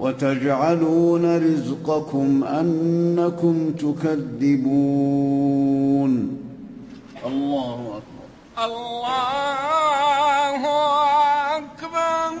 وتجعلون رزقكم أنكم تكذبون. الله أكبر. الله أكبر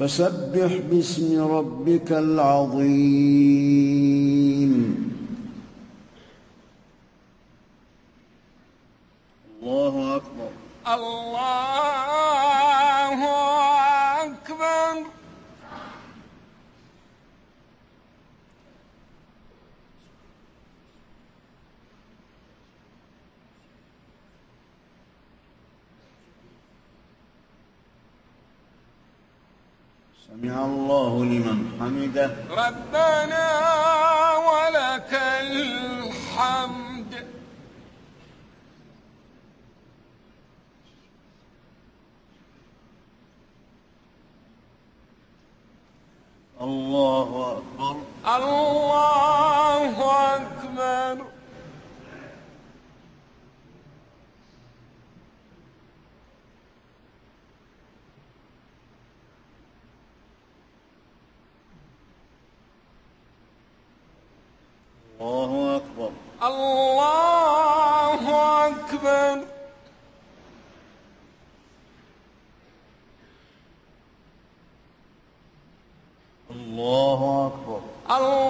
فسبح باسم ربك العظيم. الله أكبر. الله أكبر سمع الله لمن حمده ربنا ولك الحمد الله أكبر. الله Oh.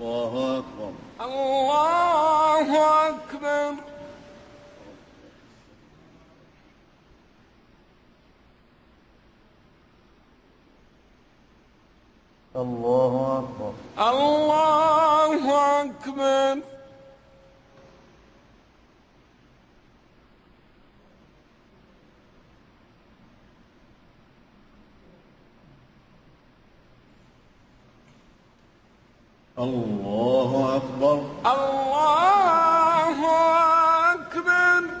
الله أكبر. الله أكبر الله أكبر الله أكبر الله أكبر. الله أكبر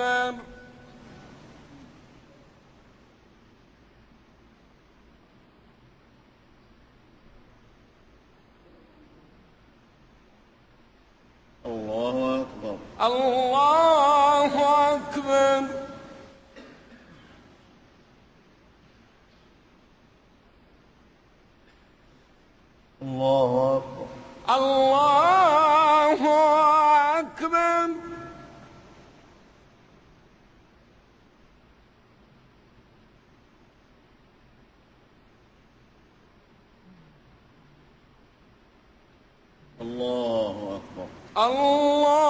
Amen. الله أكبر. الله